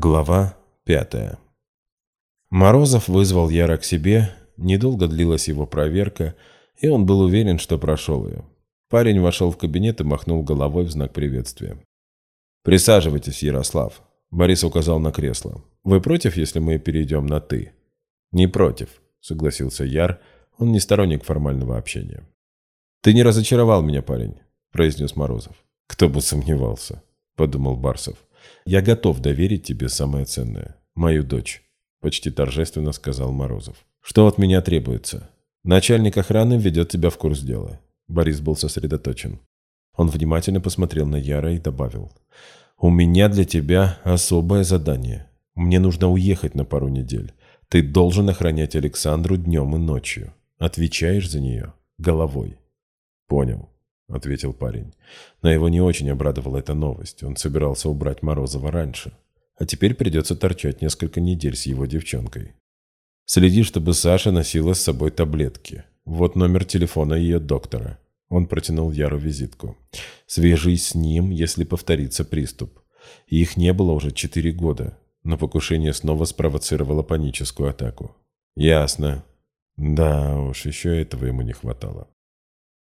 Глава пятая Морозов вызвал Яра к себе, недолго длилась его проверка, и он был уверен, что прошел ее. Парень вошел в кабинет и махнул головой в знак приветствия. «Присаживайтесь, Ярослав», — Борис указал на кресло. «Вы против, если мы перейдем на «ты»?» «Не против», — согласился Яр, он не сторонник формального общения. «Ты не разочаровал меня, парень», — произнес Морозов. «Кто бы сомневался», — подумал Барсов. «Я готов доверить тебе самое ценное. Мою дочь», — почти торжественно сказал Морозов. «Что от меня требуется? Начальник охраны ведет тебя в курс дела». Борис был сосредоточен. Он внимательно посмотрел на Яра и добавил. «У меня для тебя особое задание. Мне нужно уехать на пару недель. Ты должен охранять Александру днем и ночью. Отвечаешь за нее головой». «Понял», — ответил парень. Но его не очень обрадовала эта новость. Он собирался убрать Морозова раньше. А теперь придется торчать несколько недель с его девчонкой. Следи, чтобы Саша носила с собой таблетки. Вот номер телефона ее доктора. Он протянул Яру визитку. Свяжись с ним, если повторится приступ. Их не было уже четыре года, но покушение снова спровоцировало паническую атаку. Ясно. Да уж, еще этого ему не хватало.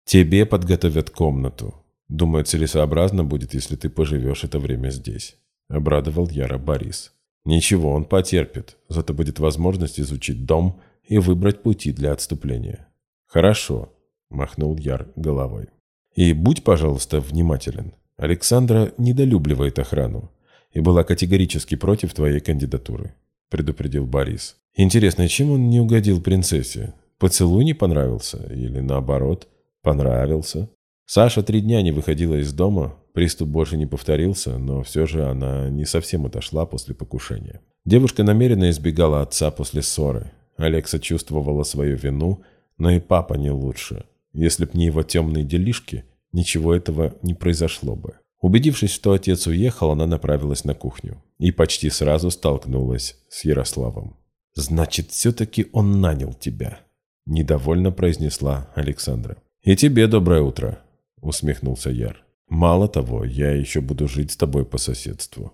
Тебе подготовят комнату. Думаю, целесообразно будет, если ты поживешь это время здесь. Обрадовал Яра Борис. Ничего, он потерпит. Зато будет возможность изучить дом и выбрать пути для отступления. Хорошо, махнул Яр головой. И будь, пожалуйста, внимателен. Александра недолюбливает охрану и была категорически против твоей кандидатуры, предупредил Борис. Интересно, чем он не угодил принцессе? Поцелуй не понравился или наоборот – Понравился. Саша три дня не выходила из дома, приступ больше не повторился, но все же она не совсем отошла после покушения. Девушка намеренно избегала отца после ссоры. Алекса чувствовала свою вину, но и папа не лучше. Если б не его темные делишки, ничего этого не произошло бы. Убедившись, что отец уехал, она направилась на кухню и почти сразу столкнулась с Ярославом. «Значит, все-таки он нанял тебя», – недовольно произнесла Александра. «И тебе доброе утро», — усмехнулся Яр. «Мало того, я еще буду жить с тобой по соседству».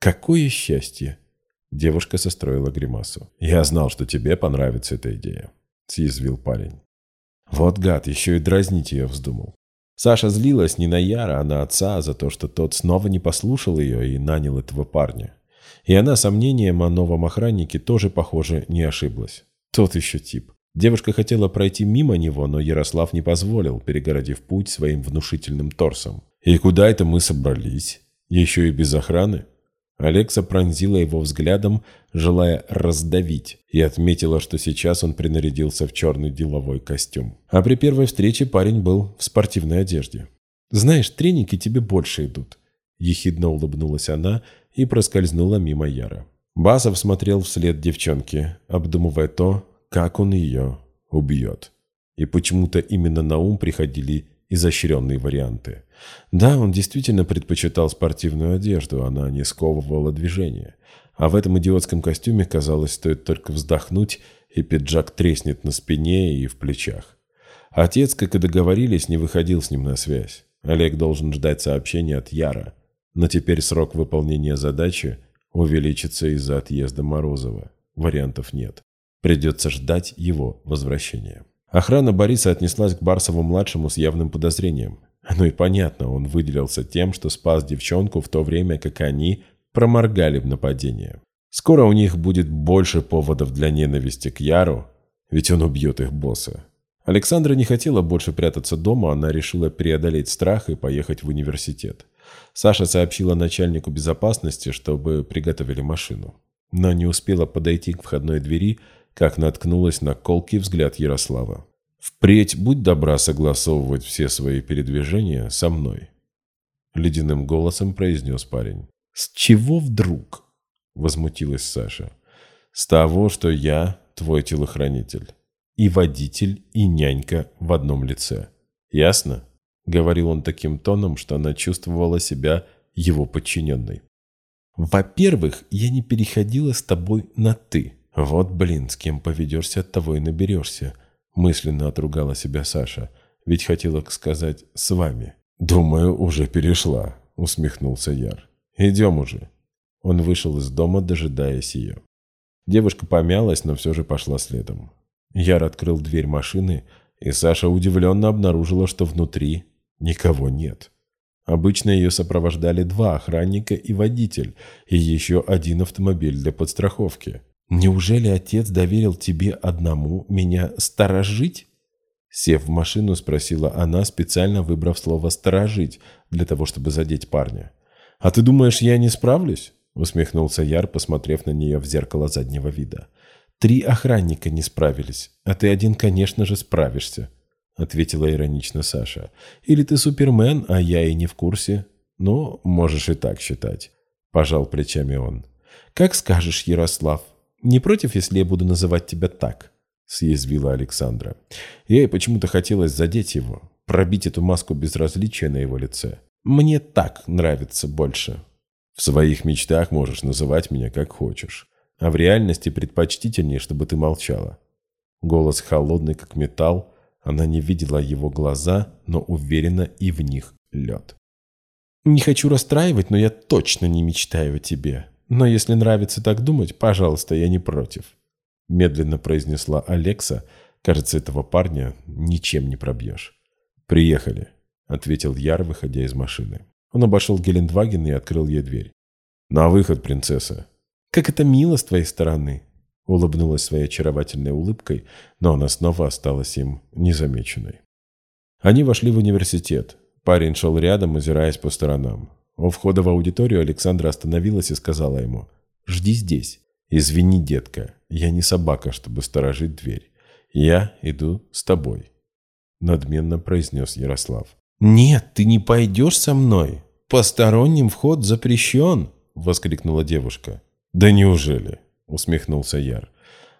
«Какое счастье!» Девушка состроила гримасу. «Я знал, что тебе понравится эта идея», — съязвил парень. Вот гад, еще и дразнить ее вздумал. Саша злилась не на Яра, а на отца за то, что тот снова не послушал ее и нанял этого парня. И она сомнением о новом охраннике тоже, похоже, не ошиблась. Тот еще тип. Девушка хотела пройти мимо него, но Ярослав не позволил, перегородив путь своим внушительным торсом. «И куда это мы собрались? Еще и без охраны?» Алекса пронзила его взглядом, желая раздавить, и отметила, что сейчас он принарядился в черный деловой костюм. А при первой встрече парень был в спортивной одежде. «Знаешь, треники тебе больше идут», – ехидно улыбнулась она и проскользнула мимо Яра. Басов смотрел вслед девчонке, обдумывая то, как он ее убьет. И почему-то именно на ум приходили изощренные варианты. Да, он действительно предпочитал спортивную одежду, она не сковывала движение. А в этом идиотском костюме, казалось, стоит только вздохнуть, и пиджак треснет на спине и в плечах. Отец, как и договорились, не выходил с ним на связь. Олег должен ждать сообщения от Яра. Но теперь срок выполнения задачи увеличится из-за отъезда Морозова. Вариантов нет. Придется ждать его возвращения. Охрана Бориса отнеслась к Барсову-младшему с явным подозрением. Ну и понятно, он выделился тем, что спас девчонку в то время, как они проморгали в нападение. Скоро у них будет больше поводов для ненависти к Яру, ведь он убьет их босса. Александра не хотела больше прятаться дома, она решила преодолеть страх и поехать в университет. Саша сообщила начальнику безопасности, чтобы приготовили машину. Но не успела подойти к входной двери, как наткнулась на колкий взгляд Ярослава. «Впредь будь добра согласовывать все свои передвижения со мной», — ледяным голосом произнес парень. «С чего вдруг?» — возмутилась Саша. «С того, что я твой телохранитель. И водитель, и нянька в одном лице. Ясно?» — говорил он таким тоном, что она чувствовала себя его подчиненной. «Во-первых, я не переходила с тобой на «ты». «Вот блин, с кем поведешься, от того и наберешься», — мысленно отругала себя Саша. «Ведь хотела сказать «с вами». «Думаю, уже перешла», — усмехнулся Яр. «Идем уже». Он вышел из дома, дожидаясь ее. Девушка помялась, но все же пошла следом. Яр открыл дверь машины, и Саша удивленно обнаружила, что внутри никого нет. Обычно ее сопровождали два охранника и водитель, и еще один автомобиль для подстраховки. «Неужели отец доверил тебе одному меня сторожить?» Сев в машину, спросила она, специально выбрав слово «сторожить» для того, чтобы задеть парня. «А ты думаешь, я не справлюсь?» усмехнулся Яр, посмотрев на нее в зеркало заднего вида. «Три охранника не справились, а ты один, конечно же, справишься», ответила иронично Саша. «Или ты супермен, а я и не в курсе?» «Ну, можешь и так считать», пожал плечами он. «Как скажешь, Ярослав. Не против, если я буду называть тебя так?» съязвила Александра. Ей почему-то хотелось задеть его, пробить эту маску безразличия на его лице. «Мне так нравится больше», в своих мечтах можешь называть меня как хочешь, а в реальности предпочтительнее, чтобы ты молчала. Голос холодный, как металл, она не видела его глаза, но уверена и в них лед. «Не хочу расстраивать, но я точно не мечтаю о тебе. Но если нравится так думать, пожалуйста, я не против», медленно произнесла Алекса. «Кажется, этого парня ничем не пробьешь». «Приехали», — ответил Яр, выходя из машины. Он обошел Гелендваген и открыл ей дверь. «На выход, принцесса!» «Как это мило с твоей стороны!» Улыбнулась своей очаровательной улыбкой, но она снова осталась им незамеченной. Они вошли в университет. Парень шел рядом, озираясь по сторонам. У входа в аудиторию Александра остановилась и сказала ему «Жди здесь». «Извини, детка, я не собака, чтобы сторожить дверь. Я иду с тобой», — надменно произнес Ярослав. «Нет, ты не пойдешь со мной. Посторонним вход запрещен», — воскликнула девушка. «Да неужели?» — усмехнулся Яр.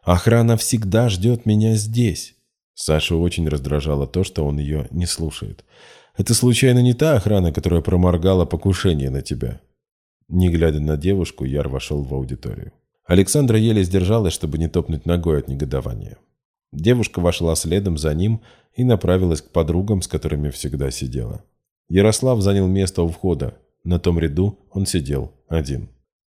«Охрана всегда ждет меня здесь». Сашу очень раздражало то, что он ее не слушает. «Это случайно не та охрана, которая проморгала покушение на тебя?» Не глядя на девушку, Яр вошел в аудиторию. Александра еле сдержалась, чтобы не топнуть ногой от негодования. Девушка вошла следом за ним и направилась к подругам, с которыми всегда сидела. Ярослав занял место у входа. На том ряду он сидел один.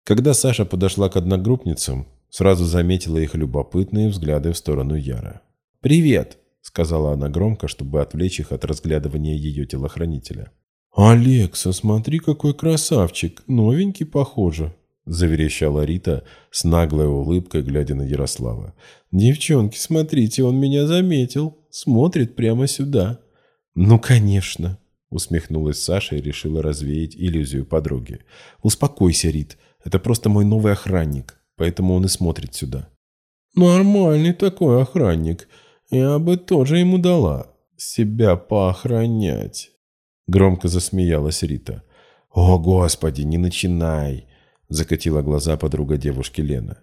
Когда Саша подошла к одногруппницам, сразу заметила их любопытные взгляды в сторону Яра. «Привет!» — сказала она громко, чтобы отвлечь их от разглядывания ее телохранителя. «Алекса, смотри, какой красавчик! Новенький, похоже!» — заверещала Рита с наглой улыбкой, глядя на Ярослава. «Девчонки, смотрите, он меня заметил. Смотрит прямо сюда». «Ну, конечно», — усмехнулась Саша и решила развеять иллюзию подруги. «Успокойся, Рит. Это просто мой новый охранник, поэтому он и смотрит сюда». «Нормальный такой охранник. Я бы тоже ему дала. Себя поохранять». Громко засмеялась Рита. «О, Господи, не начинай!» Закатила глаза подруга девушки Лена.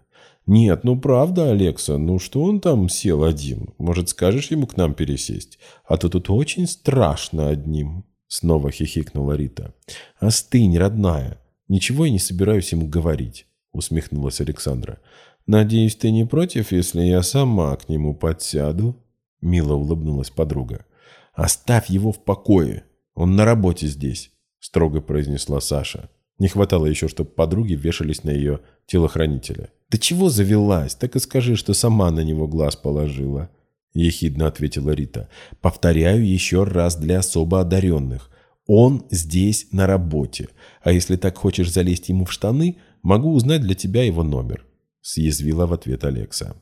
«Нет, ну правда, Алекса, ну что он там сел один? Может, скажешь ему к нам пересесть? А то тут очень страшно одним». Снова хихикнула Рита. «Остынь, родная. Ничего я не собираюсь ему говорить», усмехнулась Александра. «Надеюсь, ты не против, если я сама к нему подсяду?» Мило улыбнулась подруга. «Оставь его в покое. Он на работе здесь», строго произнесла Саша. Не хватало еще, чтобы подруги вешались на ее телохранителя. «Да чего завелась? Так и скажи, что сама на него глаз положила», – ехидно ответила Рита. «Повторяю еще раз для особо одаренных. Он здесь на работе. А если так хочешь залезть ему в штаны, могу узнать для тебя его номер», – съязвила в ответ Алекса.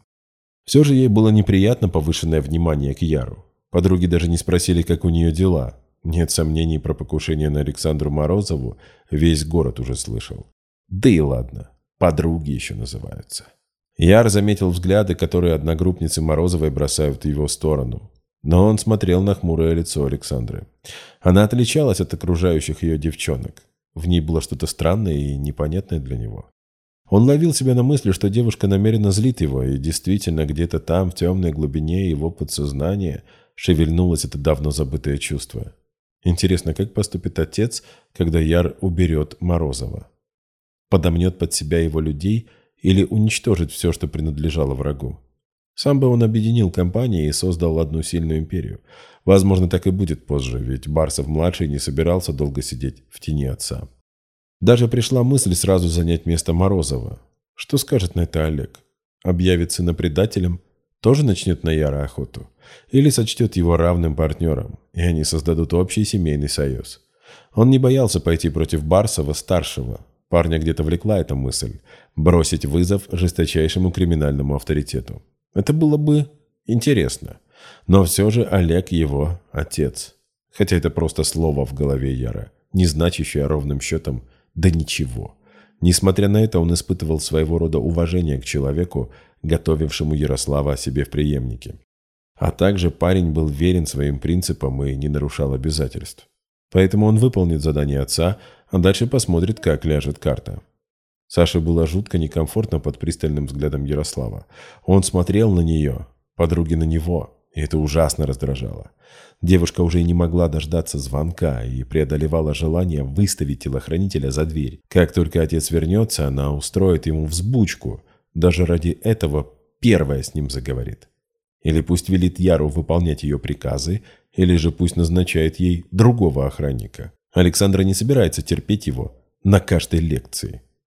Все же ей было неприятно повышенное внимание к Яру. Подруги даже не спросили, как у нее дела. Нет сомнений про покушение на Александру Морозову, весь город уже слышал. Да и ладно, подруги еще называются. Яр заметил взгляды, которые одногруппницы Морозовой бросают в его сторону. Но он смотрел на хмурое лицо Александры. Она отличалась от окружающих ее девчонок. В ней было что-то странное и непонятное для него. Он ловил себя на мысли, что девушка намеренно злит его, и действительно где-то там, в темной глубине его подсознания, шевельнулось это давно забытое чувство. Интересно, как поступит отец, когда Яр уберет Морозова? Подомнет под себя его людей или уничтожит все, что принадлежало врагу? Сам бы он объединил компании и создал одну сильную империю. Возможно, так и будет позже, ведь Барсов-младший не собирался долго сидеть в тени отца. Даже пришла мысль сразу занять место Морозова. Что скажет на это Олег? Объявит сына предателем? Тоже начнет на Яра охоту? Или сочтет его равным партнером, и они создадут общий семейный союз? Он не боялся пойти против Барсова-старшего. Парня где-то влекла эта мысль – бросить вызов жесточайшему криминальному авторитету. Это было бы интересно. Но все же Олег его отец. Хотя это просто слово в голове Яра, не значащее ровным счетом «да ничего». Несмотря на это, он испытывал своего рода уважение к человеку, готовившему Ярослава о себе в преемнике. А также парень был верен своим принципам и не нарушал обязательств. Поэтому он выполнит задание отца, а дальше посмотрит, как ляжет карта. Саше было жутко некомфортно под пристальным взглядом Ярослава. Он смотрел на нее, подруги на него, и это ужасно раздражало. Девушка уже не могла дождаться звонка и преодолевала желание выставить телохранителя за дверь. Как только отец вернется, она устроит ему взбучку. Даже ради этого первая с ним заговорит. Или пусть велит Яру выполнять ее приказы, или же пусть назначает ей другого охранника. Александра не собирается терпеть его на каждой лекции.